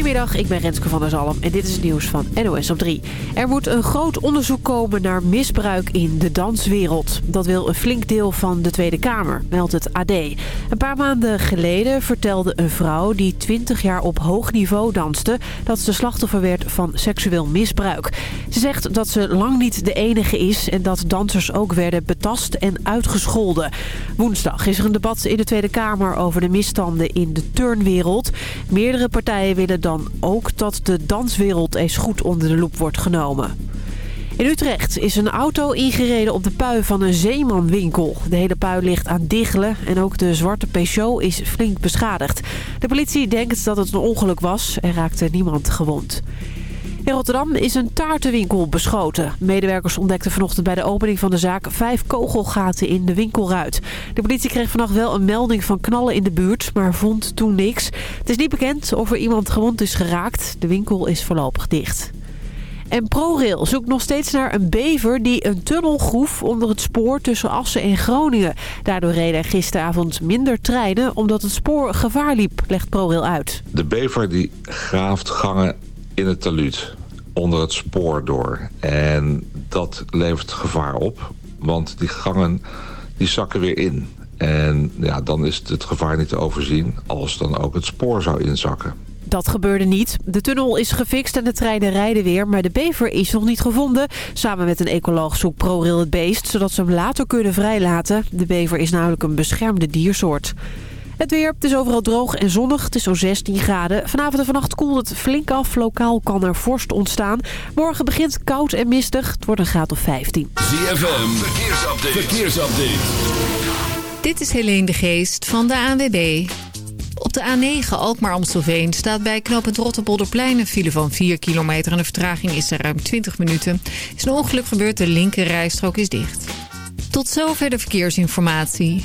Goedemiddag, ik ben Renske van der Zalm en dit is het nieuws van NOS op 3. Er moet een groot onderzoek komen naar misbruik in de danswereld. Dat wil een flink deel van de Tweede Kamer, meldt het AD. Een paar maanden geleden vertelde een vrouw die 20 jaar op hoog niveau danste... dat ze slachtoffer werd van seksueel misbruik. Ze zegt dat ze lang niet de enige is en dat dansers ook werden betast en uitgescholden. Woensdag is er een debat in de Tweede Kamer over de misstanden in de turnwereld. Meerdere partijen willen dan ook dat de danswereld eens goed onder de loep wordt genomen. In Utrecht is een auto ingereden op de pui van een zeemanwinkel. De hele pui ligt aan diggelen en ook de zwarte Peugeot is flink beschadigd. De politie denkt dat het een ongeluk was en raakte niemand gewond. In Rotterdam is een taartenwinkel beschoten. Medewerkers ontdekten vanochtend bij de opening van de zaak vijf kogelgaten in de winkelruit. De politie kreeg vannacht wel een melding van knallen in de buurt, maar vond toen niks. Het is niet bekend of er iemand gewond is geraakt. De winkel is voorlopig dicht. En ProRail zoekt nog steeds naar een bever die een tunnel groef onder het spoor tussen Assen en Groningen. Daardoor reden gisteravond minder treinen omdat het spoor gevaar liep, legt ProRail uit. De bever die graaft gangen in het taluut onder het spoor door. En dat levert gevaar op, want die gangen die zakken weer in. En ja, dan is het gevaar niet te overzien als dan ook het spoor zou inzakken. Dat gebeurde niet. De tunnel is gefixt en de treinen rijden weer, maar de bever is nog niet gevonden. Samen met een ecoloog zoekt ProRail het beest, zodat ze hem later kunnen vrijlaten. De bever is namelijk een beschermde diersoort. Het weer, het is overal droog en zonnig. Het is zo'n 16 graden. Vanavond en vannacht koelt het flink af. Lokaal kan er vorst ontstaan. Morgen begint koud en mistig. Het wordt een graad of 15. ZFM, verkeersupdate. verkeersupdate. Dit is Helene de Geest van de ANWB. Op de A9 Alkmaar-Amstelveen staat bij knooppunt Rotterpolderplein een file van 4 kilometer... en de vertraging is er ruim 20 minuten. Is een ongeluk gebeurd, de linker rijstrook is dicht. Tot zover de verkeersinformatie.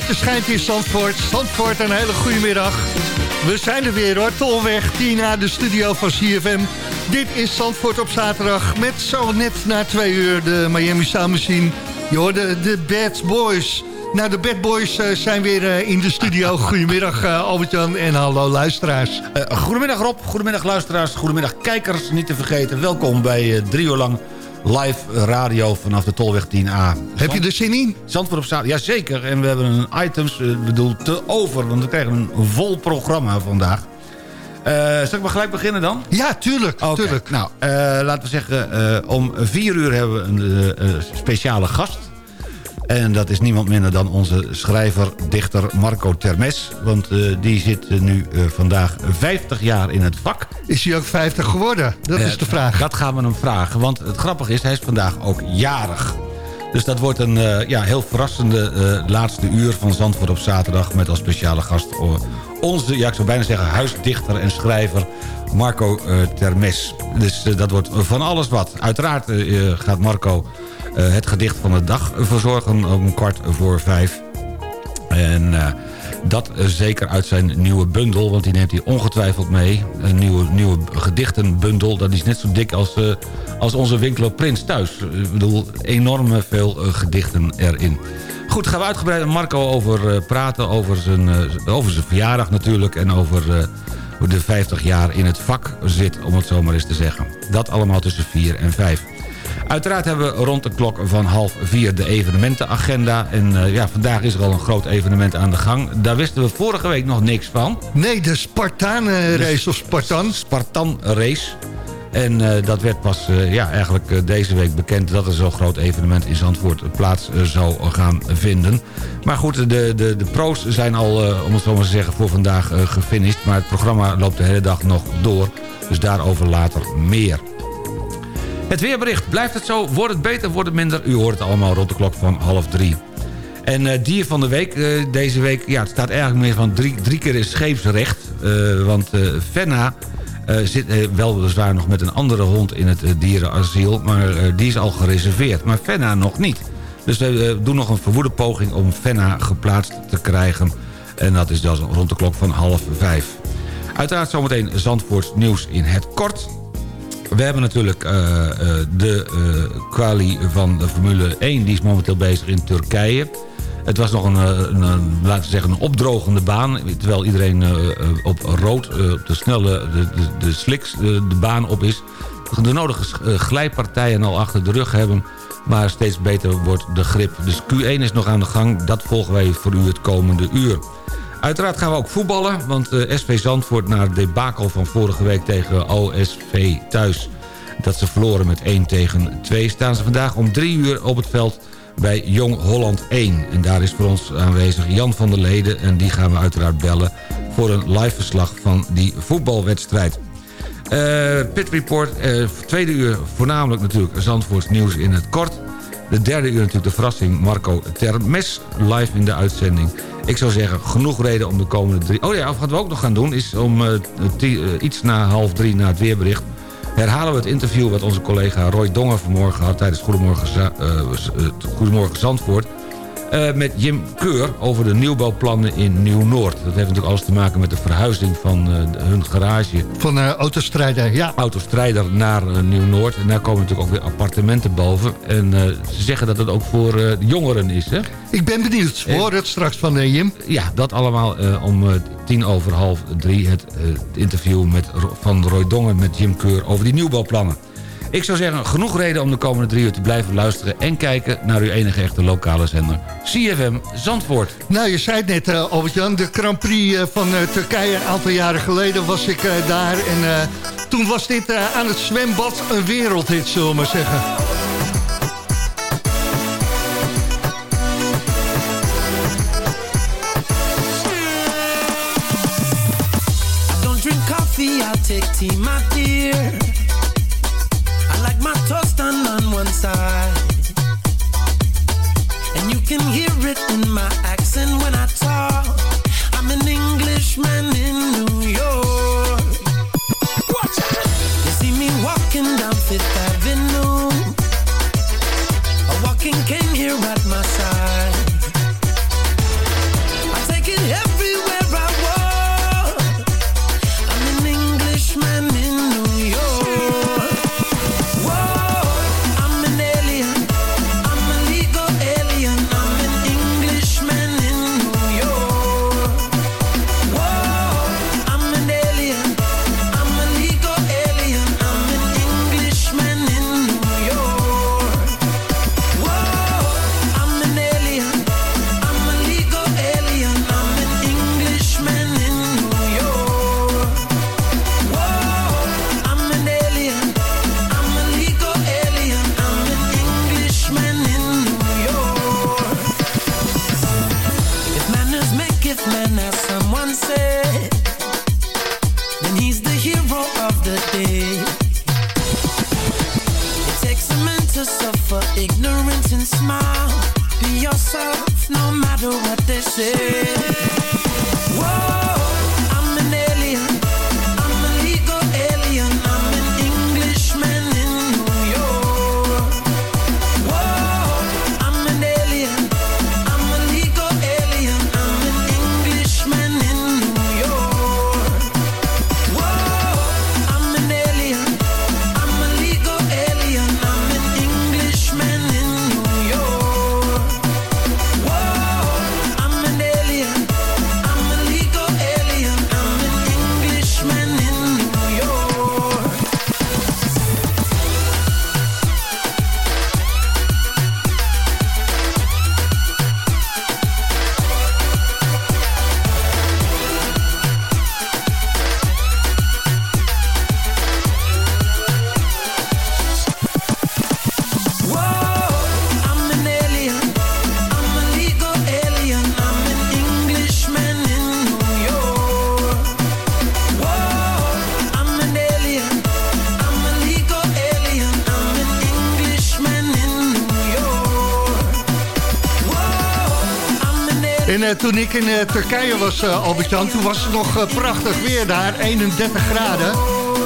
Zonnetje schijnt in Zandvoort. Zandvoort, een hele goede middag. We zijn er weer hoor, Tolweg, 10 na de studio van CFM. Dit is Zandvoort op zaterdag met zo net na twee uur de Miami Machine. Je hoorde de Bad Boys. Nou, de Bad Boys eh, zijn weer eh, in de studio. Goedemiddag uh, Albert-Jan en hallo luisteraars. Goedemiddag Rob, goedemiddag luisteraars, goedemiddag kijkers. Niet te vergeten, welkom bij drie uur lang live radio vanaf de Tolweg 10A. Heb je er zin in? Zandvoort op zaterdag, jazeker. En we hebben een items, ik bedoel, te over. Want we krijgen een vol programma vandaag. Uh, zal ik maar gelijk beginnen dan? Ja, tuurlijk. Okay. tuurlijk. Nou, uh, laten we zeggen, om vier uur hebben we een speciale gast. En dat is niemand minder dan onze schrijver, dichter Marco Termes. Want die zit nu vandaag 50 jaar in het vak. Is hij ook 50 geworden? Dat is de vraag. Dat gaan we hem vragen. Want het grappige is, hij is vandaag ook jarig. Dus dat wordt een ja, heel verrassende laatste uur van Zandvoort op zaterdag... met als speciale gast onze, ja, ik zou bijna zeggen... huisdichter en schrijver Marco Termes. Dus dat wordt van alles wat. Uiteraard gaat Marco het gedicht van de dag verzorgen om kwart voor vijf. En dat zeker uit zijn nieuwe bundel, want die neemt hij ongetwijfeld mee. Een nieuwe, nieuwe gedichtenbundel, dat is net zo dik als, als onze winkel Prins thuis. Ik bedoel, enorm veel gedichten erin. Goed, gaan we uitgebreid met Marco over praten, over zijn, over zijn verjaardag natuurlijk... en over hoe de 50 jaar in het vak zit, om het zo maar eens te zeggen. Dat allemaal tussen 4 en 5. Uiteraard hebben we rond de klok van half vier de evenementenagenda. En uh, ja, vandaag is er al een groot evenement aan de gang. Daar wisten we vorige week nog niks van. Nee, de Spartan-race of Spartan. Spartan-race. En uh, dat werd pas uh, ja, eigenlijk deze week bekend... dat er zo'n groot evenement in Zandvoort plaats zou gaan vinden. Maar goed, de, de, de pro's zijn al, om het zo maar te zeggen, voor vandaag gefinished. Maar het programma loopt de hele dag nog door. Dus daarover later meer. Het weerbericht. Blijft het zo? Wordt het beter? Wordt het minder? U hoort het allemaal rond de klok van half drie. En uh, dier van de week, uh, deze week... ja, het staat eigenlijk meer van drie, drie keer scheepsrecht. Uh, want Fenna zit wel weliswaar nog met een andere hond in het dierenasiel... maar die is al gereserveerd. Maar Fenna nog niet. Dus we doen nog een verwoede poging om Fenna geplaatst te krijgen. En dat is dus rond de klok van half vijf. Uiteraard zometeen Zandvoorts nieuws in het kort... We hebben natuurlijk uh, uh, de kwalie van de Formule 1. Die is momenteel bezig in Turkije. Het was nog een, een, laten we zeggen, een opdrogende baan. Terwijl iedereen op rood, de snelle, de, de, sliks, de, baan op is. De nodige glijpartijen al achter de rug hebben. Maar steeds beter wordt de grip. Dus Q1 is nog aan de gang. Dat volgen wij voor u het komende uur. Uiteraard gaan we ook voetballen, want uh, SV Zandvoort... na het debakel van vorige week tegen OSV thuis... dat ze verloren met 1 tegen 2... staan ze vandaag om 3 uur op het veld bij Jong Holland 1. En daar is voor ons aanwezig Jan van der Leden... en die gaan we uiteraard bellen voor een live verslag van die voetbalwedstrijd. Uh, Pit Report, uh, tweede uur voornamelijk natuurlijk Zandvoorts nieuws in het kort... De derde uur natuurlijk de verrassing Marco Termes live in de uitzending. Ik zou zeggen, genoeg reden om de komende drie... Oh ja, wat we ook nog gaan doen is om uh, uh, iets na half drie na het weerbericht... herhalen we het interview wat onze collega Roy Dongen vanmorgen had... tijdens Goedemorgen, uh, Goedemorgen Zandvoort... Uh, met Jim Keur over de nieuwbouwplannen in Nieuw-Noord. Dat heeft natuurlijk alles te maken met de verhuizing van uh, hun garage. Van uh, Autostrijder, ja. Autostrijder naar Nieuw-Noord. En daar komen natuurlijk ook weer appartementen boven. En ze zeggen dat het ook voor jongeren is, hè? Ik ben benieuwd. We horen het straks van Jim. Ja, dat allemaal om tien over half drie. Het, interview met, van Roy Dongen met Jim Keur over die nieuwbouwplannen. Ik zou zeggen, genoeg reden om de komende drie uur te blijven luisteren... en kijken naar uw enige echte lokale zender, CFM Zandvoort. Nou, je zei het net, uh, Albert-Jan, de Grand Prix uh, van uh, Turkije... een aantal jaren geleden was ik daar. En toen was dit aan het zwembad een wereldhit, zullen we maar zeggen. I don't drink coffee, I'll take tea, my dear. Toen ik in uh, Turkije was, uh, Albert-Jan, toen was het nog prachtig weer daar, 31 graden.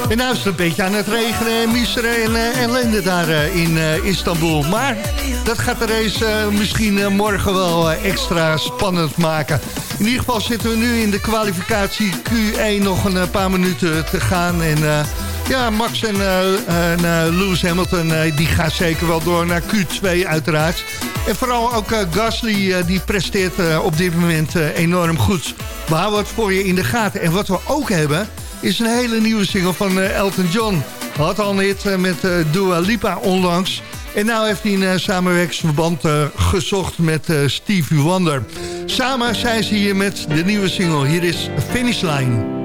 En nu is het een beetje aan het regenen en miseren en ellende daar in Istanbul. Maar dat gaat de race misschien morgen wel extra spannend maken. In ieder geval zitten we nu in de kwalificatie Q1 nog een paar minuten te gaan. En ja, Max en, en Lewis Hamilton die gaan zeker wel door naar Q2 uiteraard. En vooral ook uh, Gasly, uh, die presteert uh, op dit moment enorm goed. We houden het voor je in de gaten. En wat we ook hebben, is een hele nieuwe single van Elton John. Had al een hit met Dua Lipa onlangs. En nu heeft hij een samenwerkingsverband gezocht met Stevie Wonder. Samen zijn ze hier met de nieuwe single. Hier is Finish Line.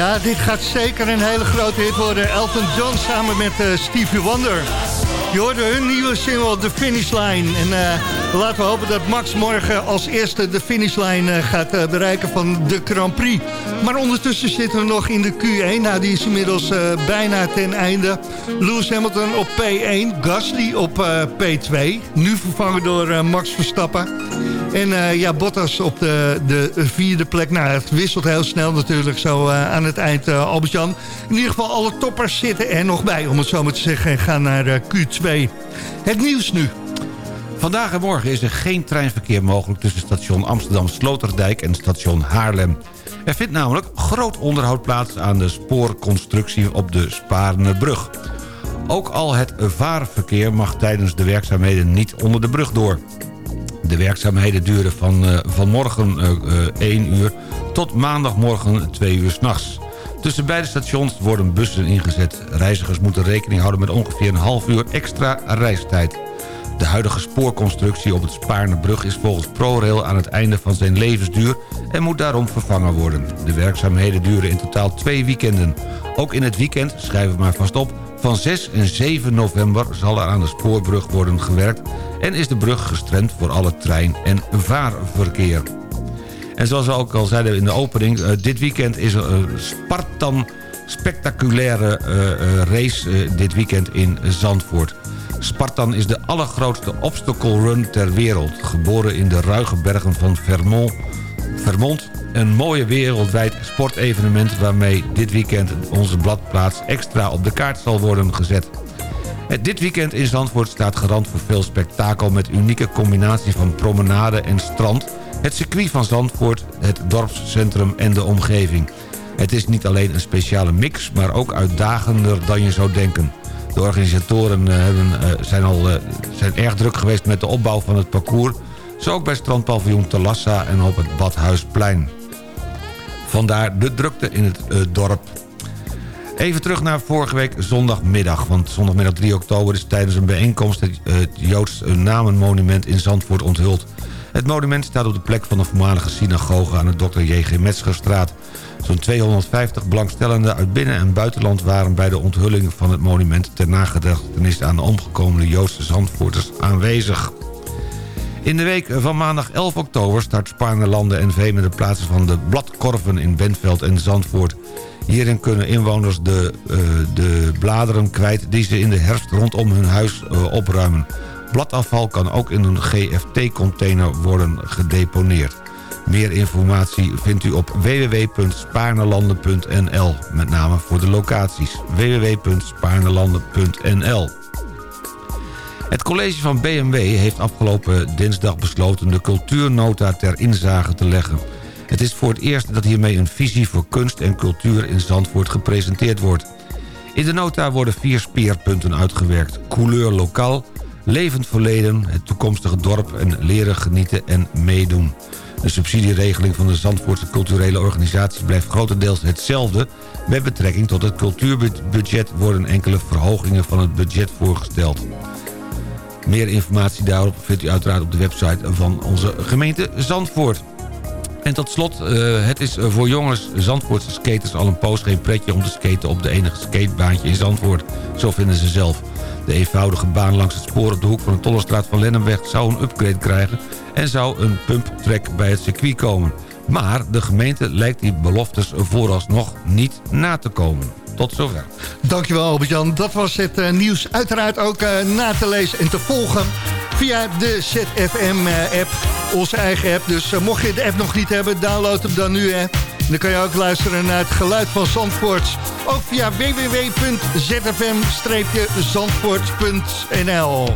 Ja, dit gaat zeker een hele grote hit worden. Elton John samen met uh, Stevie Wonder. Je hoorde hun nieuwe single, The Finish Line. En uh, laten we hopen dat Max morgen als eerste de finishlijn uh, gaat uh, bereiken van de Grand Prix. Maar ondertussen zitten we nog in de Q1. Nou, die is inmiddels bijna ten einde. Lewis Hamilton op P1, Gasly op P2. Nu vervangen door Max Verstappen. En ja, Bottas op de, de vierde plek. Nou, het wisselt heel snel natuurlijk zo aan het eind, Albert-Jan. In ieder geval, alle toppers zitten er nog bij, om het zo maar te zeggen. En gaan naar Q2. Het nieuws nu. Vandaag en morgen is er geen treinverkeer mogelijk... tussen station Amsterdam-Sloterdijk en station Haarlem. Er vindt namelijk groot onderhoud plaats aan de spoorconstructie op de Sparenbrug. Ook al het vaarverkeer mag tijdens de werkzaamheden niet onder de brug door. De werkzaamheden duren van, uh, vanmorgen uh, 1 uur tot maandagmorgen 2 uur s'nachts. Tussen beide stations worden bussen ingezet. Reizigers moeten rekening houden met ongeveer een half uur extra reistijd. De huidige spoorconstructie op het Spaarnebrug is volgens ProRail aan het einde van zijn levensduur en moet daarom vervangen worden. De werkzaamheden duren in totaal twee weekenden. Ook in het weekend, schrijven we maar vast op, van 6 en 7 november zal er aan de spoorbrug worden gewerkt... en is de brug gestremd voor alle trein- en vaarverkeer. En zoals we ook al zeiden in de opening... Uh, dit weekend is er een Spartan spectaculaire uh, race dit weekend in Zandvoort. Spartan is de allergrootste obstacle run ter wereld. Geboren in de ruige bergen van Vermont, Vermont een mooie wereldwijd sportevenement... waarmee dit weekend onze bladplaats extra op de kaart zal worden gezet. Dit weekend in Zandvoort staat garant voor veel spektakel... met unieke combinatie van promenade en strand het circuit van Zandvoort, het dorpscentrum en de omgeving. Het is niet alleen een speciale mix, maar ook uitdagender dan je zou denken. De organisatoren eh, hebben, eh, zijn, al, eh, zijn erg druk geweest met de opbouw van het parcours... zo ook bij strandpaviljoen Talassa en op het Badhuisplein. Vandaar de drukte in het dorp. Even terug naar vorige week zondagmiddag. Want zondagmiddag 3 oktober is tijdens een bijeenkomst... het, het Joods Namenmonument in Zandvoort onthuld. Het monument staat op de plek van de voormalige synagoge aan de Dr. J.G. Metzgerstraat. Zo'n 250 belangstellenden uit binnen- en buitenland waren bij de onthulling van het monument... ter nagedachtenis aan de omgekomen Joodse Zandvoorters aanwezig. In de week van maandag 11 oktober start Spaarne NV met de plaatsen van de bladkorven in Bentveld en Zandvoort. Hierin kunnen inwoners de, uh, de bladeren kwijt die ze in de herfst rondom hun huis uh, opruimen. Bladafval kan ook in een GFT-container worden gedeponeerd. Meer informatie vindt u op www.spaarnelanden.nl. Met name voor de locaties. www.spaarnelanden.nl Het college van BMW heeft afgelopen dinsdag besloten... de cultuurnota ter inzage te leggen. Het is voor het eerst dat hiermee een visie voor kunst en cultuur in Zandvoort gepresenteerd wordt. In de nota worden vier speerpunten uitgewerkt. Couleur lokaal, levend verleden, het toekomstige dorp en leren genieten en meedoen. De subsidieregeling van de Zandvoortse culturele organisaties blijft grotendeels hetzelfde. Met betrekking tot het cultuurbudget worden enkele verhogingen van het budget voorgesteld. Meer informatie daarop vindt u uiteraard op de website van onze gemeente Zandvoort. En tot slot, uh, het is voor jongens Zandvoortse skaters al een poos geen pretje om te skaten op de enige skatebaantje in Zandvoort. Zo vinden ze zelf. De eenvoudige baan langs het spoor op de hoek van de Tollestraat van Lennepweg zou een upgrade krijgen en zou een pumptrack bij het circuit komen. Maar de gemeente lijkt die beloftes vooralsnog niet na te komen. Tot zover. Dankjewel Albert-Jan. Dat was het uh, nieuws. Uiteraard ook uh, na te lezen en te volgen via de ZFM-app. Eh, onze eigen app. Dus mocht je de app nog niet hebben, download hem dan nu. Hè. Dan kan je ook luisteren naar het geluid van Zandvoort. Ook via www.zfm-zandvoort.nl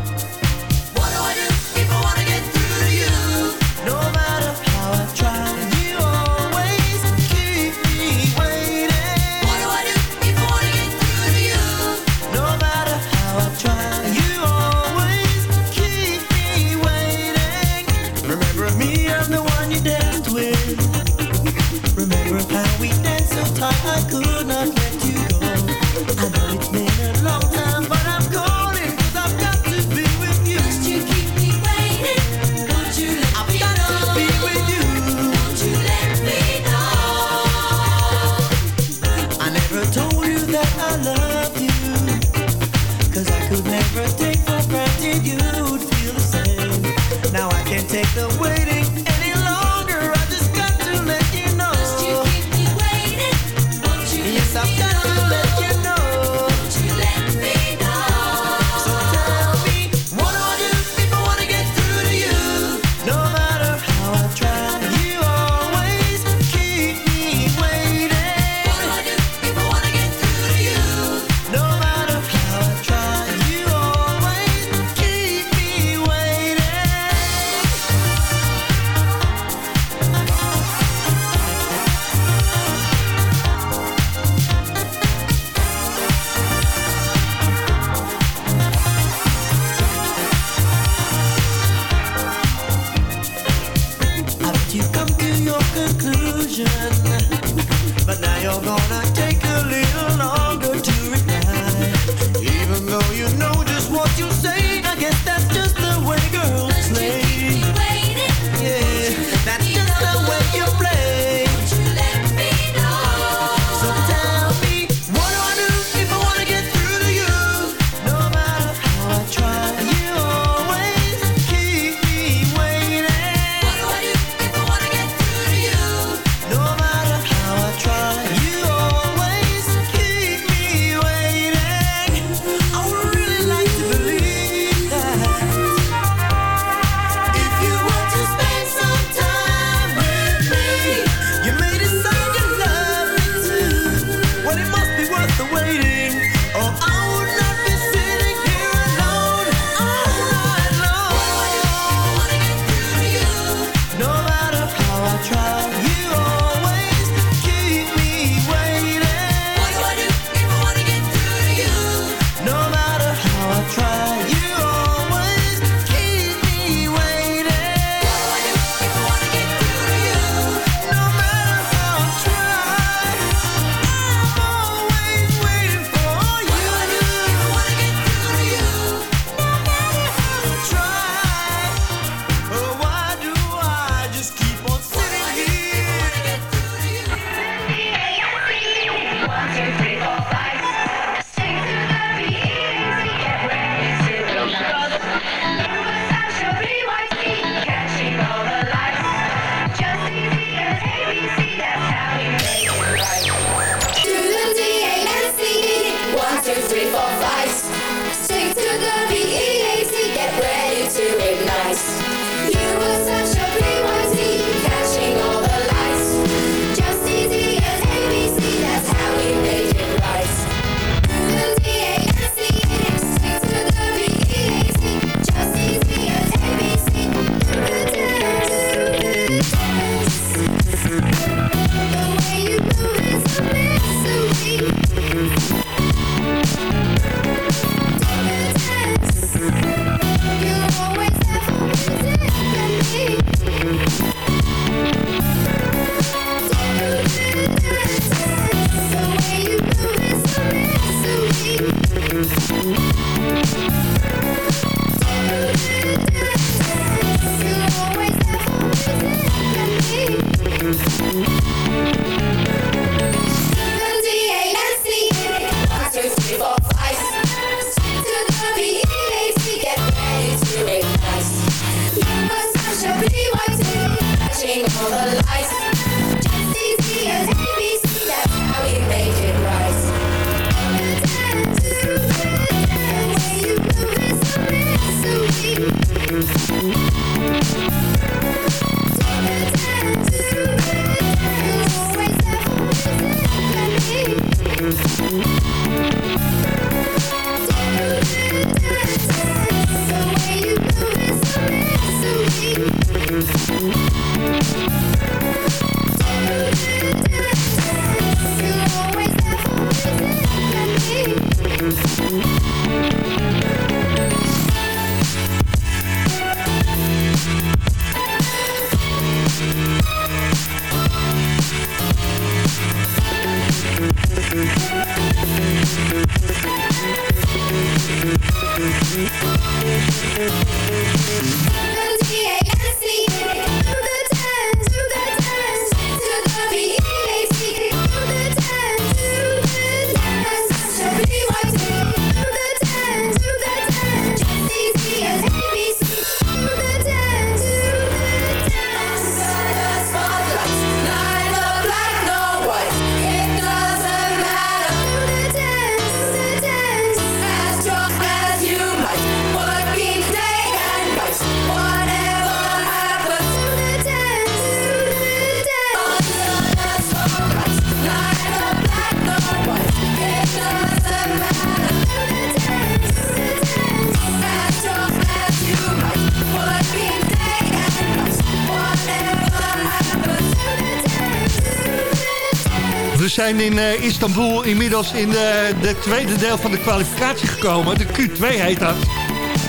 zijn in eh, Istanbul inmiddels in de, de tweede deel van de kwalificatie gekomen. De Q2 heet dat.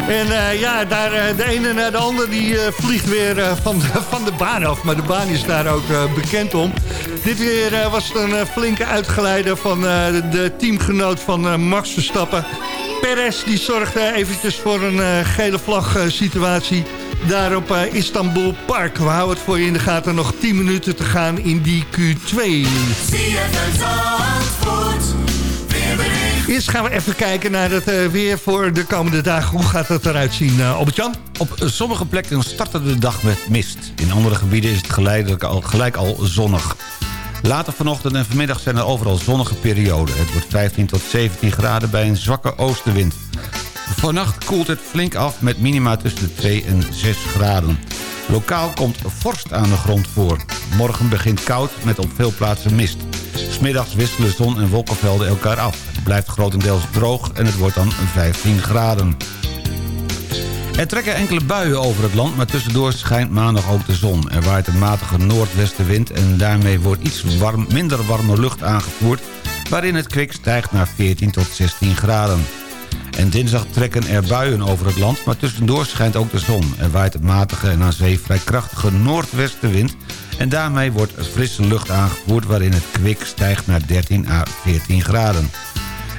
En eh, ja, daar, eh, de ene naar de ander die vliegt weer van, de, van de baan af. Maar de baan is daar ook bekend om. Dit weer was een flinke uitgeleider van de teamgenoot van Max Verstappen. Perez die zorgde eventjes voor een eh, gele vlag eh, situatie daar op eh, Istanbul Park. We houden het voor je in de gaten nog 10 minuten te gaan in die Q2. Eerst gaan we even kijken naar het weer voor de komende dagen. Hoe gaat het eruit zien, Albert-Jan? Op sommige plekken startte de dag met mist. In andere gebieden is het geleidelijk al, gelijk al zonnig. Later vanochtend en vanmiddag zijn er overal zonnige perioden. Het wordt 15 tot 17 graden bij een zwakke oostenwind. Vannacht koelt het flink af met minima tussen de 2 en 6 graden. Lokaal komt vorst aan de grond voor. Morgen begint koud met op veel plaatsen mist. Smiddags wisselen zon en wolkenvelden elkaar af. Het blijft grotendeels droog en het wordt dan 15 graden. Er trekken enkele buien over het land, maar tussendoor schijnt maandag ook de zon. Er waait een matige noordwestenwind en daarmee wordt iets minder warme lucht aangevoerd... waarin het kwik stijgt naar 14 tot 16 graden. En dinsdag trekken er buien over het land, maar tussendoor schijnt ook de zon. Er waait een matige en aan zee vrij krachtige noordwestenwind... en daarmee wordt frisse lucht aangevoerd waarin het kwik stijgt naar 13 à 14 graden.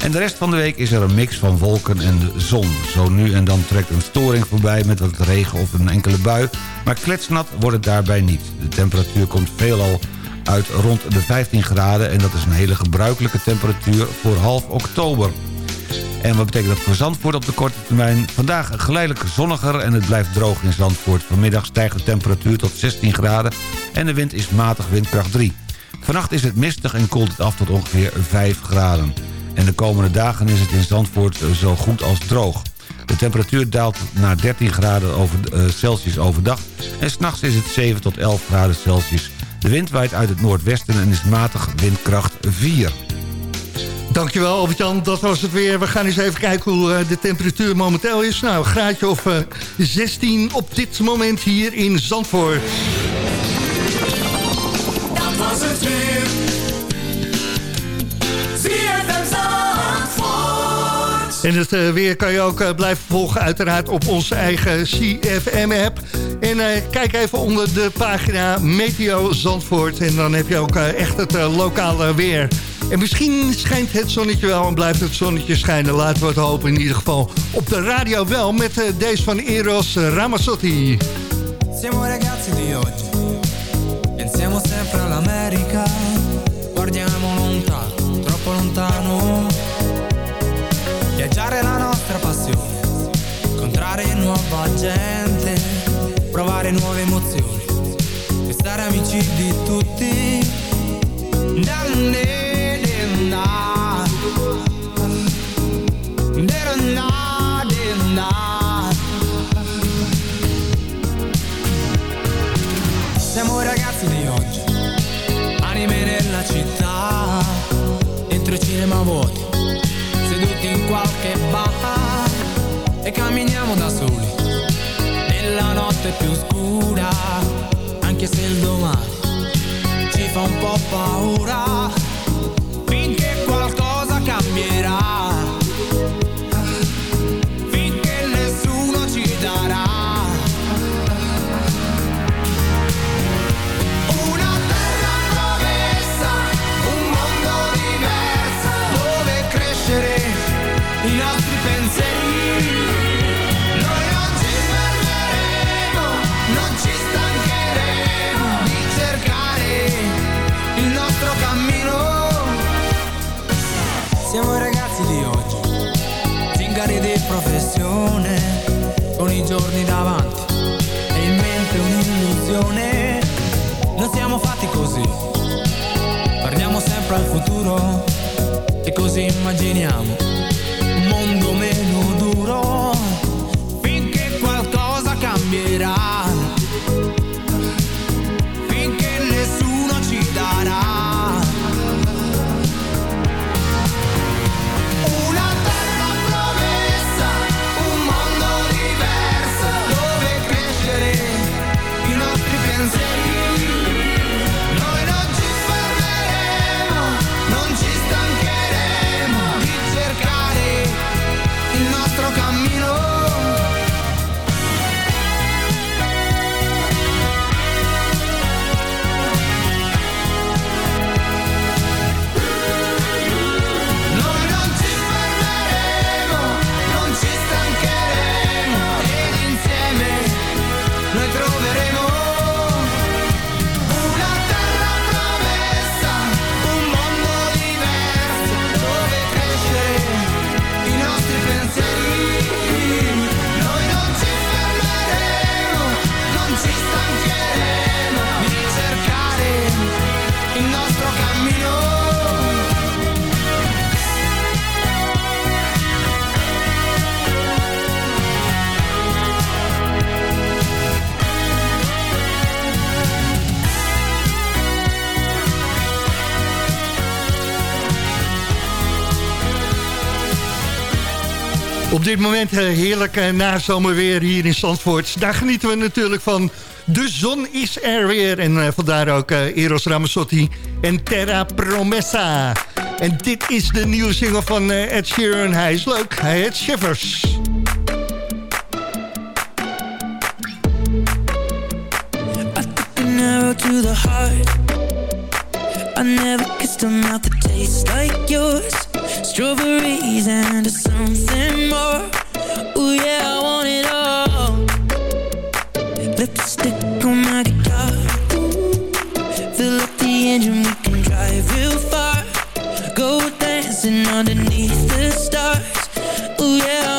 En de rest van de week is er een mix van wolken en de zon. Zo nu en dan trekt een storing voorbij met wat regen of een enkele bui... maar kletsnat wordt het daarbij niet. De temperatuur komt veelal uit rond de 15 graden... en dat is een hele gebruikelijke temperatuur voor half oktober. En wat betekent dat voor Zandvoort op de korte termijn? Vandaag geleidelijk zonniger en het blijft droog in Zandvoort. Vanmiddag stijgt de temperatuur tot 16 graden en de wind is matig windkracht 3. Vannacht is het mistig en koelt het af tot ongeveer 5 graden. En de komende dagen is het in Zandvoort zo goed als droog. De temperatuur daalt naar 13 graden over, uh, Celsius overdag... en s'nachts is het 7 tot 11 graden Celsius. De wind waait uit het noordwesten en is matig windkracht 4. Dankjewel Albert-Jan, dat was het weer. We gaan eens even kijken hoe uh, de temperatuur momenteel is. Nou, een graadje of uh, 16 op dit moment hier in Zandvoort. Dat was het weer. En het uh, weer kan je ook uh, blijven volgen uiteraard op onze eigen CFM-app. En uh, kijk even onder de pagina Meteo Zandvoort. En dan heb je ook echt het lokale weer. En misschien schijnt het zonnetje wel en blijft het zonnetje schijnen. Laten we het hopen in ieder geval. Op de radio wel met deze van Eros Ramazzotti. Siamo ragazzi di oggi. Pensiamo sempre all'America. Guardiamo lontano, troppo lontano. Incontrare nuova gente, provare nuove emozioni e stare amici di tutti. Siamo ragazzi di oggi, anime nella città, dentro i cinema vuoti seduti in qualche bar e camminiamo da soli nella notte più scura anche se il domani ci fa un po' paura. Finché qualcosa cambierà finché nessuno ci darà professione, con i giorni davanti e in mente un'illusione. Non siamo fatti così, guardiamo sempre al futuro e così immaginiamo un mondo meno duro. Finché qualcosa cambierà dit moment eh, heerlijk uh, nazomerweer hier in Zandvoort. Daar genieten we natuurlijk van. De zon is er weer. En uh, vandaar ook Eros Ramazzotti en Terra Promessa. En dit is de nieuwe single van Ed Sheeran. Hij is leuk. Hij heet Shivers. to the I never kissed a mouth that like yours Strawberries and something more. Ooh yeah, I want it all. Lipstick on my guitar. Fill up the engine, we can drive real far. Go dancing underneath the stars. Ooh yeah,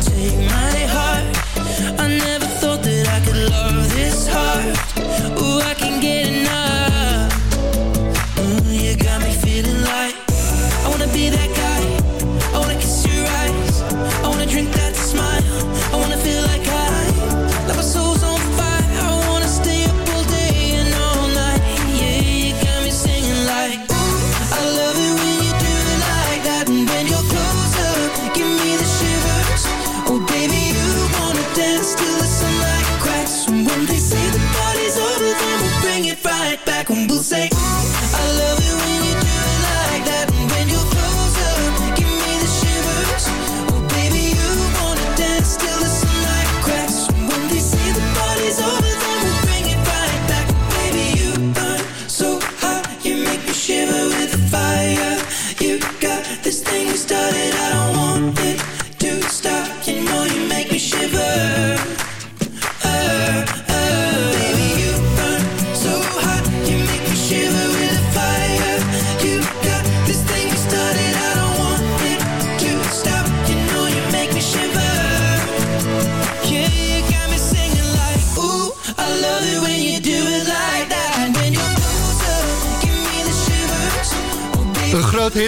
take my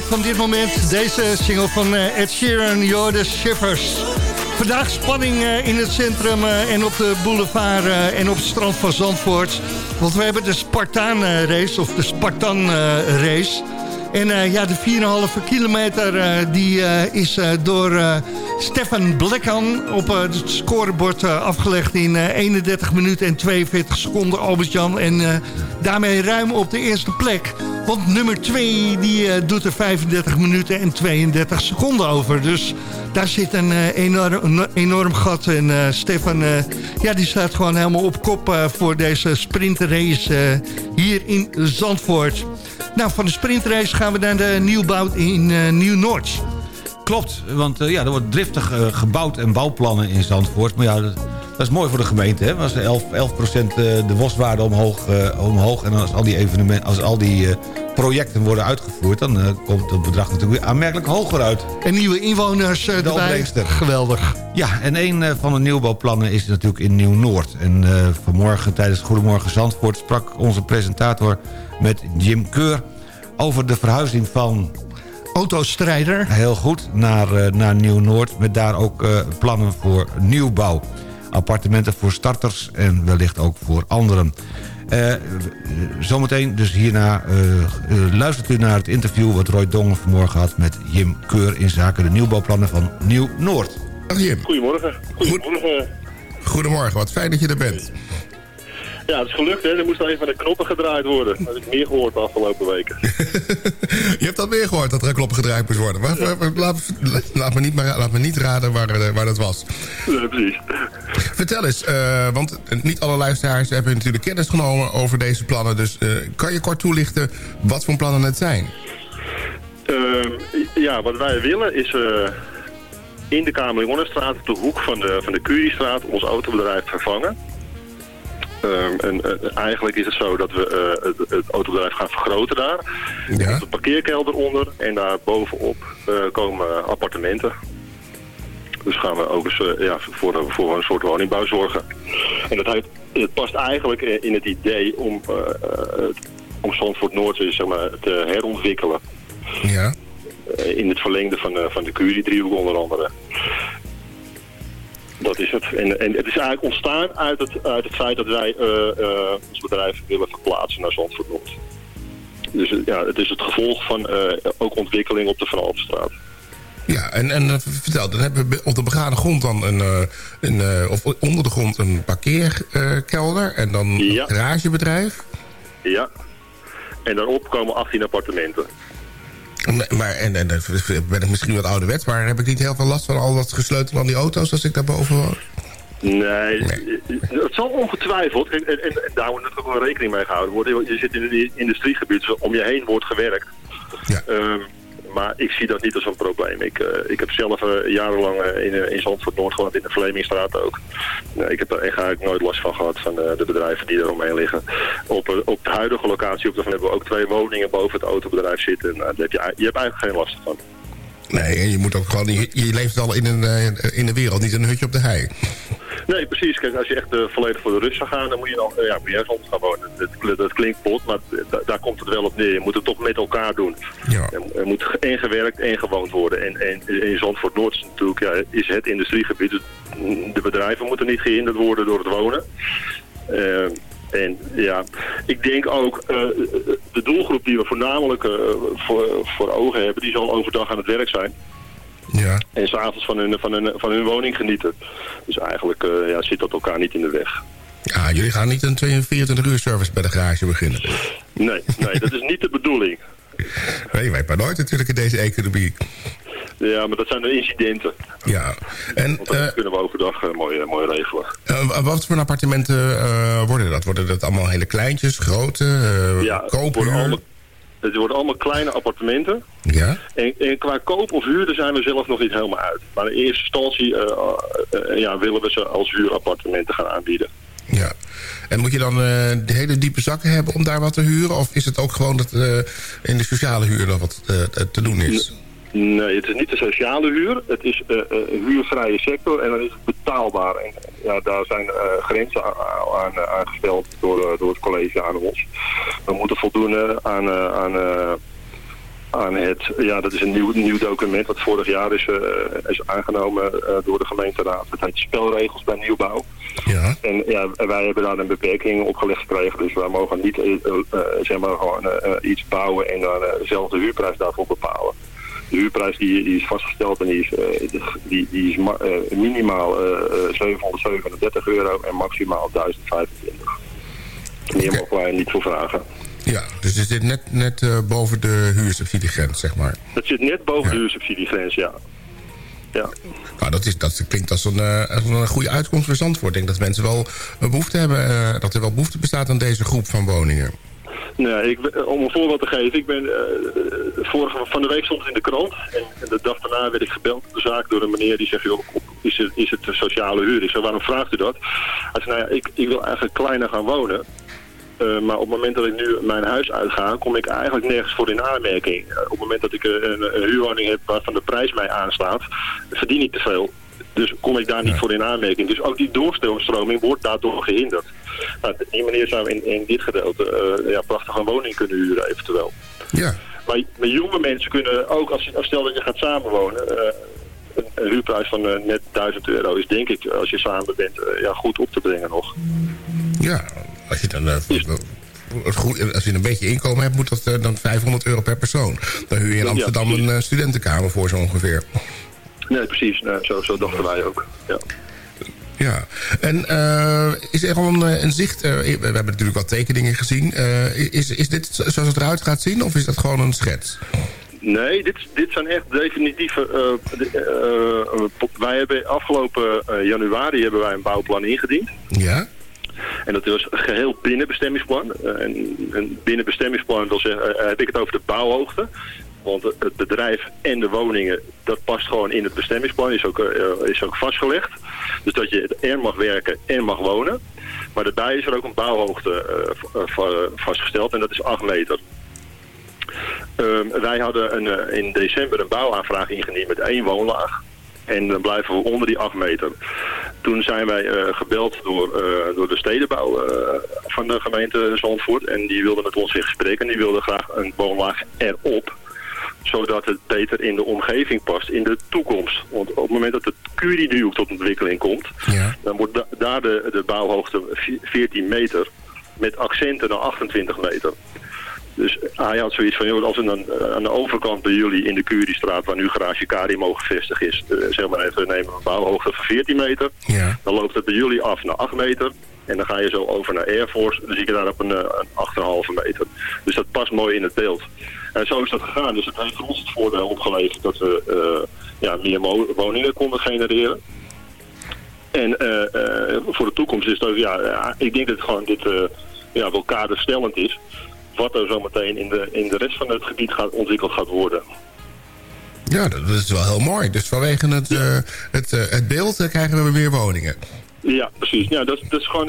van dit moment. Deze single van eh, Ed Sheeran, Jorde Shivers. Vandaag spanning eh, in het centrum eh, en op de boulevard en op het strand van Zandvoort. Want we hebben de Spartaan race, of de Spartan race. En ja, de 4,5 kilometer die, is door Stefan Blekkan op het scorebord afgelegd in eh, 31 minuten en 42 seconden, Albert-Jan. En daarmee ruim op de eerste plek. Want nummer 2 die eh, doet er 35 minuten en 32 seconden over. Dus daar zit een eh, enorm, enorm gat. En eh, Stefan ja, die staat gewoon helemaal op kop voor deze sprintrace hier in Zandvoort. Nou, van de sprintrace gaan we naar de nieuwbouw in Nieuw-Noord. Klopt, want ja, er wordt driftig gebouwd en bouwplannen in Zandvoort. Maar ja, dat, is mooi voor de gemeente. Hè? Als 11, 11 de waswaarde omhoog, eh, omhoog... en als al die, evenementen, als al die eh, projecten worden uitgevoerd... dan eh, komt het bedrag natuurlijk weer aanmerkelijk hoger uit. En nieuwe inwoners De erbij. opbrengster. Geweldig. Ja, en een van de nieuwbouwplannen is natuurlijk in Nieuw-Noord. En vanmorgen tijdens Goedemorgen Zandvoort... sprak onze presentator met Jim Keur... over de verhuizing van Autostrijder. Heel goed, naar, naar Nieuw-Noord... met daar ook plannen voor nieuwbouw. Appartementen voor starters en wellicht ook voor anderen. Eh, zometeen, dus hierna, eh, eh, luistert u naar het interview... wat Roy Dongen vanmorgen had met Jim Keur... in zaken de nieuwbouwplannen van Nieuw-Noord. Dag Jim. Goedemorgen. Goedemorgen. Goedemorgen, wat fijn dat je er bent. Ja, het is gelukt, hè. Er moest even van de knoppen gedraaid worden. Dat heb ik meer gehoord de afgelopen weken. Je hebt al meer gehoord dat er een knop gedraaid moest worden. Maar, laat, laat me niet, maar, laat me niet raden waar, eh, waar dat was. Ja, precies. Vertel eens, eh, want niet alle luisteraars hebben natuurlijk kennis genomen over deze plannen. Dus eh, kan je kort toelichten wat voor plannen het zijn? Ja, wat wij willen is in de Kamerlingonnenstraat op de hoek van de, van de Curiestraat ons autobedrijf vervangen. Ehm, en eh, eigenlijk is het zo dat we eh, het, het autobedrijf gaan vergroten daar. Er komt een parkeerkelder onder en daar bovenop eh, komen appartementen. Dus gaan we ook eens ja, voor, voor een soort woningbouw zorgen. En dat heeft, het past eigenlijk in het idee om, om Zandvoort Noord zeg maar, te herontwikkelen. Ja. In het verlengde van, van de Curie-driehoek onder andere. Dat is het. En, en het is eigenlijk ontstaan uit het, uit het feit dat wij eh, eh, ons bedrijf willen verplaatsen naar Zandvoort Noord. Dus eh, ja, het is het gevolg van ook ontwikkeling op de Van. Ja, en, en vertel, dan hebben we op de begane grond dan een, een of onder de grond een parkeerkelder en dan een garagebedrijf. Ja. En daarop komen 18 appartementen. Maar, en, en dan ben ik misschien wat ouderwets, maar heb ik niet heel veel last van al dat gesleutel aan die auto's als ik daar boven woon? Nee, het zal ongetwijfeld, en, en, en daar moet natuurlijk wel rekening mee gehouden worden. Je zit in een industriegebied, dus om je heen wordt gewerkt. Ehm, maar ik zie dat niet als een probleem. Ik, eh, ik heb zelf eh, jarenlang eh, in, in Zandvoort Noord gewoond, in de Vlemingstraat ook. Ik heb er eigenlijk nooit last van gehad van de bedrijven die er omheen liggen. Op, op de huidige locatie op de hebben we ook twee woningen boven het autobedrijf zitten. Nou, daar heb je, je hebt eigenlijk geen last van. Nee, je moet ook gewoon, je, je leeft al in een, eh, in de wereld, niet in een hutje op de hei. Nee, precies. Kijk, als je echt eh, volledig voor de rust zou gaan, dan moet je dan, eh, ja, moet je ergens anders gaan wonen. Dat, dat klinkt bot, maar da- daar komt het wel op neer. Je moet het toch met elkaar doen. Er, er moet en gewerkt en gewoond worden. En, en in Zandvoort Noord is natuurlijk, ja, is het industriegebied. Dus de bedrijven moeten niet gehinderd worden door het wonen. Eh, en ja, ik denk ook, eh, de doelgroep die we voornamelijk eh, voor, voor ogen hebben, die zal overdag aan het werk zijn. Ja. En s'avonds van hun, van, hun, van hun woning genieten. Dus eigenlijk eh, ja, zit dat elkaar niet in de weg. Ja, jullie gaan niet een 24 uur service bij de garage beginnen. Nee, nee dat is niet de bedoeling. Nee, weet maar nooit natuurlijk in deze economie. Ja, maar dat zijn de incidenten. Ja. En Want dat kunnen we overdag eh, mooi, eh, mooi regelen. eh, wat voor appartementen eh, worden dat? Worden dat allemaal hele kleintjes, grote, eh Ja, het worden, koophuur? allemaal, het worden allemaal kleine appartementen. Ja? En, en qua koop of huur, daar zijn we zelf nog niet helemaal uit. Maar in eerste instantie eh, eh, ja, willen we ze als huurappartementen gaan aanbieden. Ja. En moet je dan eh, de hele diepe zakken hebben om daar wat te huren? Of is het ook gewoon dat eh, in de sociale huur nog wat eh, te doen is? Nee, het is niet de sociale huur. Het is eh, eh, huurvrije sector en dan is het betaalbaar. En ja, daar zijn eh, grenzen aan, aan, eh, aangesteld door, eh, door het college aan ons. We moeten voldoen eh, aan, eh, aan, eh, aan het... Ja, dat is een nieuw, nieuw document wat vorig jaar is, eh, is aangenomen eh, door de gemeenteraad. Het heet spelregels bij nieuwbouw. Ja. En ja, wij hebben daar een beperking opgelegd gekregen. Dus wij mogen niet eh, eh, eh, zeg maar gewoon eh, eh, iets bouwen en dan eh, zelf de huurprijs daarvoor bepalen. De huurprijs die, die is vastgesteld en die is, eh, die, die is eh, minimaal eh, eh, 737 euro en maximaal 1025. Meer mogen wij niet voor vragen. Ja, dus het zit net, net boven de huursubsidiegrens, zeg maar. Dat zit net boven de huursubsidiegrens, ja. Ja. Nou, dat, is, dat klinkt als een, als een goede uitkomst voor Zandvoort. Ik denk dat mensen wel eh, behoefte hebben, dat er wel behoefte bestaat aan deze groep van woningen. Nee, ik, ben- om een voorbeeld te geven, ik ben eh, vorige van de week stond het in de krant en, en de dag daarna werd ik gebeld op de zaak door een meneer die zegt, joh, is het, is het een sociale huur? Ik zei, waarom vraagt u dat? Hij zei, nou ja, ik, ik wil eigenlijk kleiner gaan wonen. Eh, maar op het moment dat ik nu mijn huis uitga, kom ik eigenlijk nergens voor in aanmerking. Eh, op het moment dat ik eh, een, een huurwoning heb waarvan de prijs mij aanslaat, verdien ik te veel. Dus kom ik daar niet voor in aanmerking. Dus ook die doorstroming wordt daardoor gehinderd. Nou, die meneer zou in, in dit gedeelte eh, ja, prachtig een woning kunnen huren eventueel. Ja. Maar, maar jonge mensen kunnen ook, als, je- als stel dat je gaat samenwonen... eh, een, huurprijs van eh, net 1000 euro is denk ik, als je samen bent, ja, goed op te brengen nog. Ja, als je dan... goed- als je een beetje inkomen hebt, moet dat dan 500 euro per persoon. Dan huur je in Amsterdam een studentenkamer voor zo ongeveer. Nee, precies. Zo, zo dachten wij ook. Ja. Ja, en eh, is er al een, eh, een zicht... eh, we hebben natuurlijk wat tekeningen gezien. Is, is dit zoals het eruit gaat zien of is dat gewoon een schets? Nee, dit, dit zijn echt definitieve... de- wij hebben afgelopen januari hebben wij een bouwplan ingediend. Ja? En dat was geheel binnen bestemmingsplan. En, en binnen bestemmingsplan heb ik het over de bouwhoogte. Want het bedrijf en de woningen, dat past gewoon in het bestemmingsplan, is ook, eh, is ook vastgelegd. Dus dat je er mag werken en mag wonen. Maar daarbij is er ook een bouwhoogte eh, eh, vastgesteld en dat is 8 meter. Ehm, wij hadden een, eh, in december een bouwaanvraag ingediend met één woonlaag. En dan blijven we onder die 8 meter. Toen zijn wij eh, gebeld door, eh, door de stedenbouw eh, van de gemeente Zandvoort. En die wilden met ons in gesprek en die wilden graag een woonlaag erop. Zodat het beter in de omgeving past in de toekomst. Want op het moment dat het Curie-driehoek tot ontwikkeling komt... dan wordt da- daar de, de bouwhoogte vi- 14 meter met accenten naar 28 meter. Dus hij had zoiets van, joh, als we dan eh, aan de overkant bij jullie in de Curiestraat, waar nu garage Kari mogen vestigen is, eh, zeg maar even nemen een bouwhoogte van 14 meter. Ja. Dan loopt het bij jullie af naar 8 meter. En dan ga je zo over naar Air Force. Dan zie je daar op een, eh, een 8,5 meter. Dus dat past mooi in het beeld. En zo is dat gegaan. Dus het heeft voor ons het voordeel opgeleverd dat we eh, ja, meer woningen konden genereren. En eh, eh, voor de toekomst is dat, ja, ik denk dat gewoon dit ja, wel kaderstellend is. Wat er zometeen in de, in de rest van het gebied gaat, ontwikkeld gaat worden. Ja, dat, is wel heel mooi. Dus vanwege het, het, het beeld krijgen we meer woningen. Ja, precies. Ja, dat, dat is gewoon,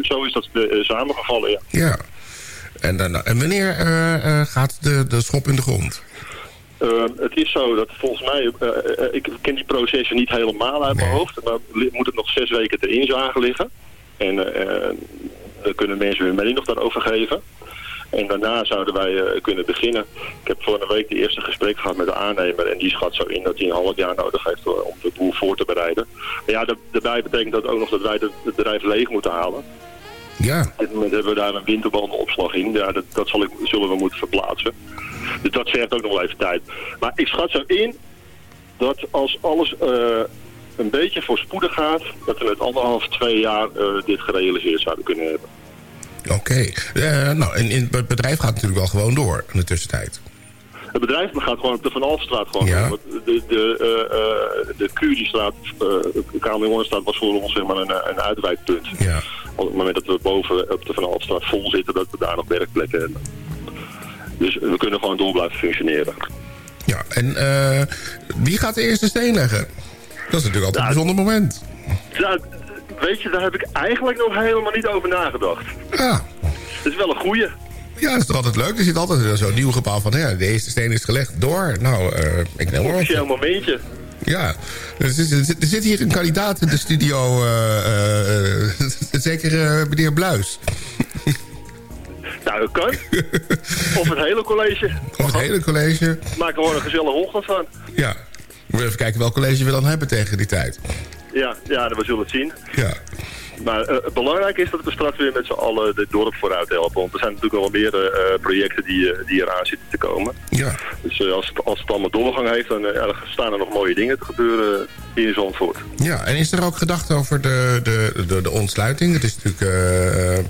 zo is dat samengevallen, ja. Ja. En, dan, en wanneer eh, eh, gaat de, de schop in de grond? Uh, het is zo dat volgens mij, uh, uh, ik ken die processen niet helemaal uit mijn hoofd, maar moet het nog zes weken ter inzage liggen. En dan kunnen mensen hun mening nog daarover geven. En daarna zouden wij kunnen beginnen. Ik heb vorige week de eerste gesprek gehad met de aannemer en die schat zo in dat hij een half jaar nodig heeft om de boel voor te bereiden. Maar ja, daarbij betekent dat ook nog dat wij het bedrijf leeg moeten halen. Ja. Op dit moment hebben we daar een winterbandenopslag in. Ja, dat, dat zal ik, zullen we moeten verplaatsen. Dus dat vergt ook nog wel even tijd. Maar ik schat zo in dat als alles eh, een beetje voorspoedig gaat... dat we met anderhalf, twee jaar eh, dit gerealiseerd zouden kunnen hebben. Oké. Eh, nou, en, en het bedrijf gaat natuurlijk wel gewoon door in de tussentijd. Het bedrijf gaat gewoon op de Van Alstraat gewoon. Ja. De, de, eh, eh, de Curiestraat, uh, Kamerjongenstraat was voor ons zeg maar een, een uitwijkpunt. Ja. Op het moment dat we boven op de Van Alstraat vol zitten, dat we daar nog werkplekken hebben. Dus we kunnen gewoon door blijven functioneren. Ja, en eh, wie gaat de eerste steen leggen? Dat is natuurlijk altijd een bijzonder moment. Ja, weet je, daar heb ik eigenlijk nog helemaal niet over nagedacht. Ja. Het is wel een goeie. Ja, dat is toch altijd leuk. Er zit altijd zo'n nieuw gebouw van... Ja, de eerste steen is gelegd. Door. Nou, eh ik neem op. Officieel momentje. Ja, er zit, er zit- er zit hier een kandidaat in de studio. eh, eh, zeker meneer Bluis. Nou, dat kan. of het hele college. Of het hele college. Maak er gewoon een gezellige ochtend van. Ja. We moeten even kijken welk college we dan hebben tegen die tijd. Ja, ja, we zullen het zien. Ja. Maar eh, het belangrijke is dat we straks weer met z'n allen dit dorp vooruit helpen. Want er zijn natuurlijk wel meer eh, projecten die, eh, die eraan zitten te komen. Ja. Dus eh, als, het, als het allemaal doorgang heeft, dan eh, staan er nog mooie dingen te gebeuren hier in Zandvoort. Ja, en is er ook gedacht over de, de, de, de ontsluiting? Het is natuurlijk eh, eh,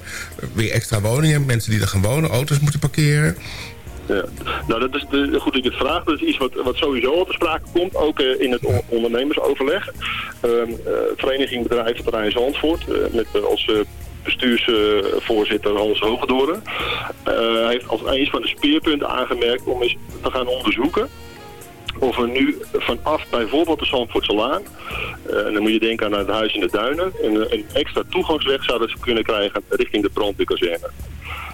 weer extra woningen. Mensen die er gaan wonen, auto's moeten parkeren. Ja. Nou, dat is goed dat je het vraagt. Dat is iets wat, wat sowieso al te sprake komt, ook eh, in het on- ondernemersoverleg. Eh, Vereniging Bedrijventerrein Zandvoort, eh, met als bestuursvoorzitter Hans Hogedoren, heeft als een van de speerpunten aangemerkt om eens te gaan onderzoeken of we nu vanaf bijvoorbeeld de Zandvoortse Laan, en dan moet je denken aan het huis in de duinen, een, een extra toegangsweg zouden kunnen krijgen richting de brandweerkazerne.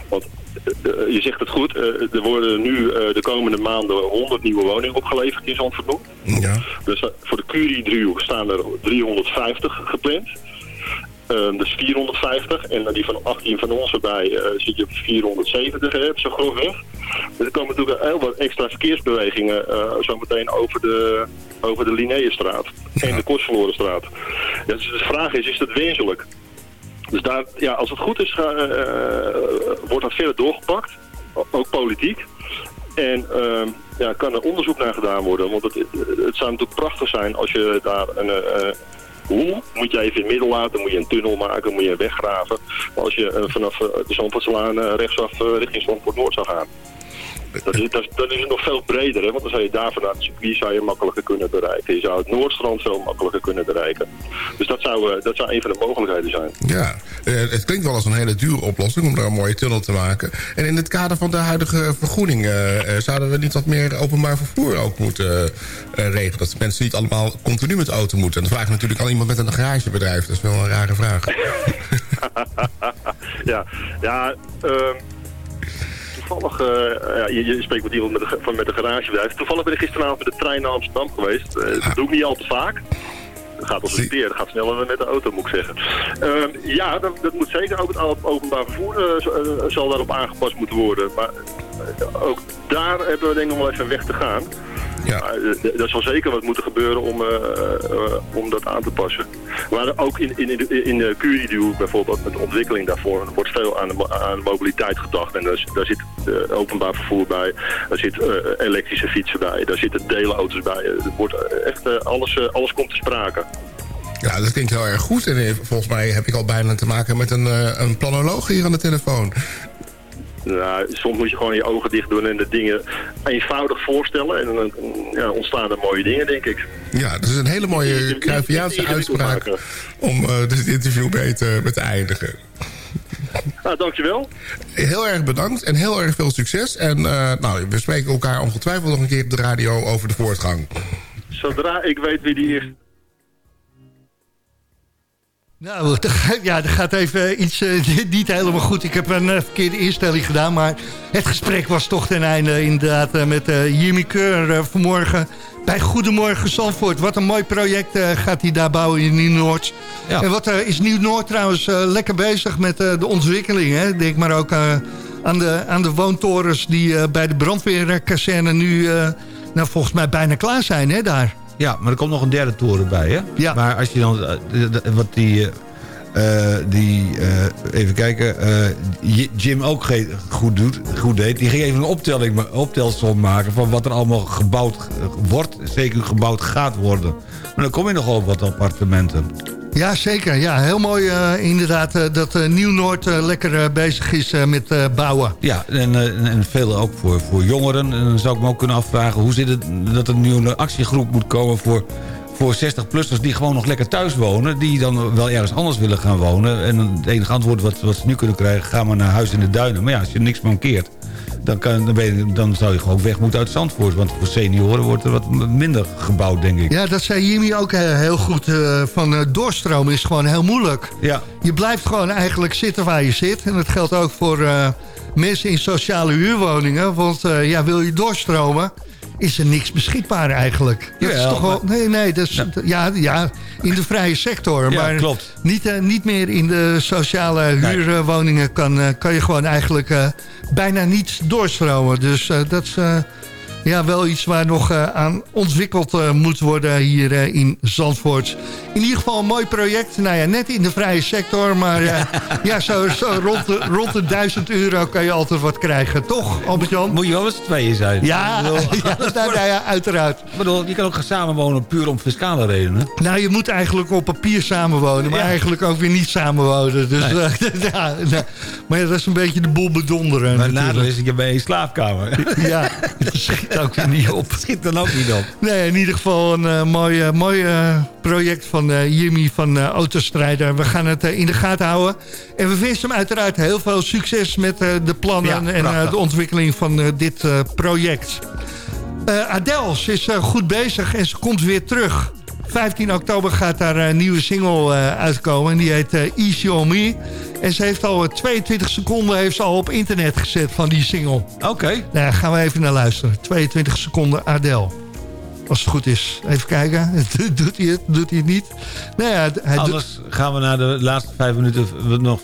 Want eh, eh, je zegt het goed, eh, er worden nu de komende maanden 100 nieuwe woningen opgeleverd in Zandvoort. Ja. Dus voor de Curie-driehoek staan er 350 gepland. Ehm, dus 450. En die van 18 van ons erbij zit je op 470, hè, zo grofweg. Dus er komen natuurlijk heel wat extra verkeersbewegingen eh zo meteen over de, over de en de Kostverlorenstraat. Ja, dus de vraag is, is dat wenselijk? Dus daar, ja, als het goed is, eh, eh, wordt dat verder doorgepakt. Ook politiek. En ehm, ja, kan er onderzoek naar gedaan worden. Want het, het zou natuurlijk prachtig zijn als je daar een, eh, hoe moet je even in het midden laten, moet je een tunnel maken, moet je een weg graven. Als je vanaf de Zandvoortslaan rechtsaf richting Zandvoort Noord zou gaan. Dat is, dat, is- dan is het nog veel breder, hè? want dan zou je daar vanuit het circuit zou je makkelijker kunnen bereiken. Je zou het Noordstrand veel makkelijker kunnen bereiken. Dus dat zou, eh, dat zou een van de mogelijkheden zijn. Ja, eh, het klinkt wel als een hele dure oplossing om daar een mooie tunnel te maken. En in het kader van de huidige vergroening... eh, zouden we niet wat meer openbaar vervoer ook moeten eh, regelen? Dat mensen niet allemaal continu met de auto moeten. En dan vraag natuurlijk al iemand met een garagebedrijf. Dat is wel een rare vraag. ja, ja ehm, toevallig, eh, ja, je, je spreekt met iemand met de, van, met een garagebedrijf. Toevallig ben ik gisteravond met de trein naar Amsterdam geweest. Eh, dat doe ik niet al te vaak. Dat gaat als een peer, dat gaat sneller dan met de auto, moet ik zeggen. Ehm, ja, dat, dat moet zeker ook het openbaar vervoer eh, zal daarop aangepast moeten worden. Maar ook daar hebben we denk ik nog wel even een weg te gaan. Ja. Maar, eh, er zal zeker wat moeten gebeuren om, eh, eh, om dat aan te passen. Maar ook in, in, in, in de Curidu bijvoorbeeld, met de ontwikkeling daarvoor, er wordt veel aan de, aan mobiliteit gedacht. En daar, daar zit openbaar vervoer bij, daar zit elektrische fietsen bij, daar zitten deelauto's bij. Er wordt echt, alles, alles komt te sprake. Ja, dat klinkt heel erg goed. En volgens mij heb ik al bijna te maken met een, een planoloog hier aan de telefoon. Nou, soms moet je gewoon je ogen dicht doen en de dingen eenvoudig voorstellen. En dan ja, ontstaan er mooie dingen, denk ik. Ja, dat is een hele mooie Cruyffiaanse uitspraak om eh, dit interview mee te, te eindigen. Nou, dankjewel. Heel erg bedankt en heel erg veel succes. En eh, nou, we spreken elkaar ongetwijfeld nog een keer op de radio over de voortgang. Zodra ik weet wie die is. Nou, gaat- ja, er gaat even iets eh, niet helemaal goed. Ik heb een eh, verkeerde instelling gedaan, maar het gesprek was toch ten einde inderdaad eh, met eh, Jimmy Keur eh, vanmorgen bij Goedemorgen Zandvoort. Wat een mooi project eh, gaat hij daar bouwen in Nieuw-Noord. Ja. En wat eh, is Nieuw-Noord trouwens eh, lekker bezig met eh, de ontwikkeling. Hè? Denk maar ook eh, aan, de, aan de woontorens die eh, bij de brandweerkazerne nu eh, nou, volgens mij bijna klaar zijn hè, daar. Ja, maar er komt nog een derde toren bij, hè? Ja. Maar als je dan... eh, wat die... eh, eh, die even kijken, Jim ook goed, doet, goed deed. Die ging even een optelling, optelsom maken van wat er allemaal gebouwd wordt. Zeker gebouwd gaat worden. Maar dan kom je nogal op wat appartementen. Ja, zeker. Ja, heel mooi eh, inderdaad eh, dat eh, Nieuw-Noord lekker bezig is met bouwen. Ja, en, en, veel ook voor, voor jongeren. En dan zou ik me ook kunnen afvragen... hoe zit het dat er een nieuwe actiegroep moet komen voor, voor 60-plussers... die gewoon nog lekker thuis wonen... die dan wel ergens anders willen gaan wonen. En het enige antwoord wat, wat ze nu kunnen krijgen... ga maar naar huis in de duinen. Maar ja, als je niks mankeert... Dan, kan, dan, je, dan zou je gewoon weg moeten uit Zandvoort. Want voor senioren wordt er wat minder gebouwd, denk ik. Ja, dat zei Jimmy ook eh, heel goed. eh, van eh, doorstromen is gewoon heel moeilijk. Ja. Je blijft gewoon eigenlijk zitten waar je zit. En dat geldt ook voor mensen in sociale huurwoningen. Want ja, wil je doorstromen, is er niks beschikbaar eigenlijk. Dat is toch wel, nee, nee, dat is, ja. Ja, in de vrije sector. Ja, maar klopt. Niet, eh, niet meer in de sociale huurwoningen kan, eh, kan je gewoon eigenlijk eh, bijna niet doorstromen. Dus dat is... ja, wel iets waar nog eh, aan ontwikkeld eh, moet worden hier eh, in Zandvoort. In ieder geval een mooi project. Nou ja, net in de vrije sector, maar eh, ja, zo, zo rond, de, rond de 1000 euro kan je altijd wat krijgen. Toch, Albert-Jan? Moet je wel z'n tweeën zijn. Ja, bedoel, ja, nou, nou ja, uiteraard. ik bedoel, je kan ook gaan samenwonen puur om fiscale redenen. Nou, je moet eigenlijk op papier samenwonen, maar Ja. eigenlijk ook weer niet samenwonen. Dus, Nee. ja, nou, maar ja, dat is een beetje de boel bedonderen Maar nadeel is je bij een slaapkamer. Ja, dat schiet ook weer niet op. Schiet dan ook niet op. Nee, in ieder geval een eh, mooi, eh, mooi eh, project van Jimmy van Autostrijder. We gaan het in de gaten houden. En we wensen hem uiteraard heel veel succes met de plannen Ja, en de ontwikkeling van dit project. Ze is goed bezig en ze komt weer terug. 15 oktober gaat haar eh, nieuwe single eh, uitkomen. En die heet eh, Easy On Me. En ze heeft al eh, 22 seconden heeft ze al op internet gezet van die single. Oké. Nou, ja, gaan we even naar luisteren. 22 seconden Adele. Als het goed is. Even kijken. Doet hij het? Doet hij het niet? Nou ja, hij doet... Gaan we naar de laatste vijf minuten nog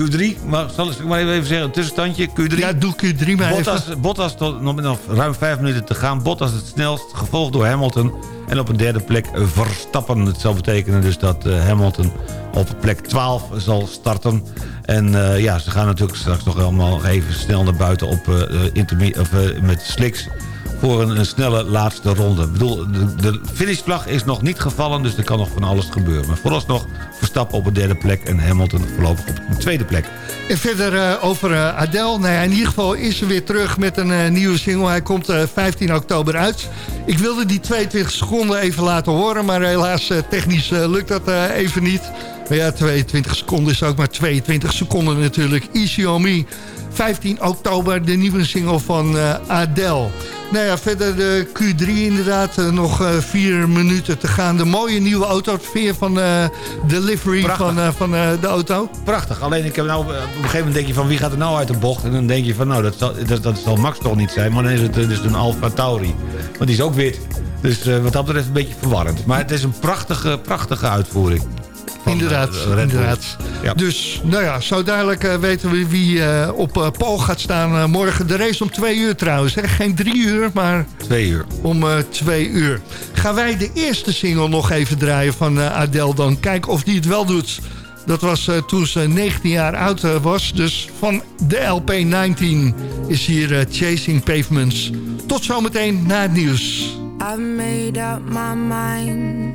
Q3. Maar zal ik maar even zeggen, een tussenstandje. Q3. Ja, doe Q3 maar Bottas, even. Bottas tot, nog ruim vijf minuten te gaan. Bottas het snelst, gevolgd door Hamilton. En op een derde plek Verstappen. Het zal betekenen dus dat eh, Hamilton op plek 12 zal starten. En eh, ja, ze gaan natuurlijk straks nog allemaal even snel naar buiten op, interme- of, met slicks voor een, snelle laatste ronde. Ik bedoel, de, de finishvlag is nog niet gevallen, dus er kan nog van alles gebeuren. Maar vooralsnog Verstappen op de derde plek en Hamilton voorlopig op de tweede plek. En verder eh, over eh, Adele. Nou in ieder geval is ze weer terug met een eh, nieuwe single. Hij komt eh, 15 oktober uit. Ik wilde die 22 seconden even laten horen. Maar helaas technisch lukt dat even niet. Maar ja, 22 seconden is ook maar 22 seconden natuurlijk. Easy on me. 15 oktober, de nieuwe single van eh, Adele. Nou ja, verder de Q3 inderdaad. eh, nog eh, vier minuten te gaan. De mooie nieuwe auto. Het veer van de livery Prachtig. van, van de auto. Prachtig, alleen ik heb nou, op een gegeven moment denk je van wie gaat er nou uit de bocht? En dan denk je van nou, dat zal, dat, dat zal Max toch niet zijn. Maar dan is het dus een Alfa Tauri. Want die is ook wit. Dus wat dat betreft een beetje verwarrend. Maar het is een prachtige, prachtige uitvoering. Van, Inderdaad, eh, Red Bull. inderdaad. Ja. Dus, nou ja, zo dadelijk eh, weten we wie eh, op eh Paul gaat staan morgen. De race om twee uur trouwens. Hè? Geen drie uur, maar Twee uur. om eh, twee uur. Gaan wij de eerste single nog even draaien van eh, Adele dan. Kijken of die het wel doet. Dat was eh, toen ze 19 jaar oud eh, was. Dus van de LP 19 is hier eh, Chasing Pavements. Tot zometeen na het nieuws. I've made up my mind.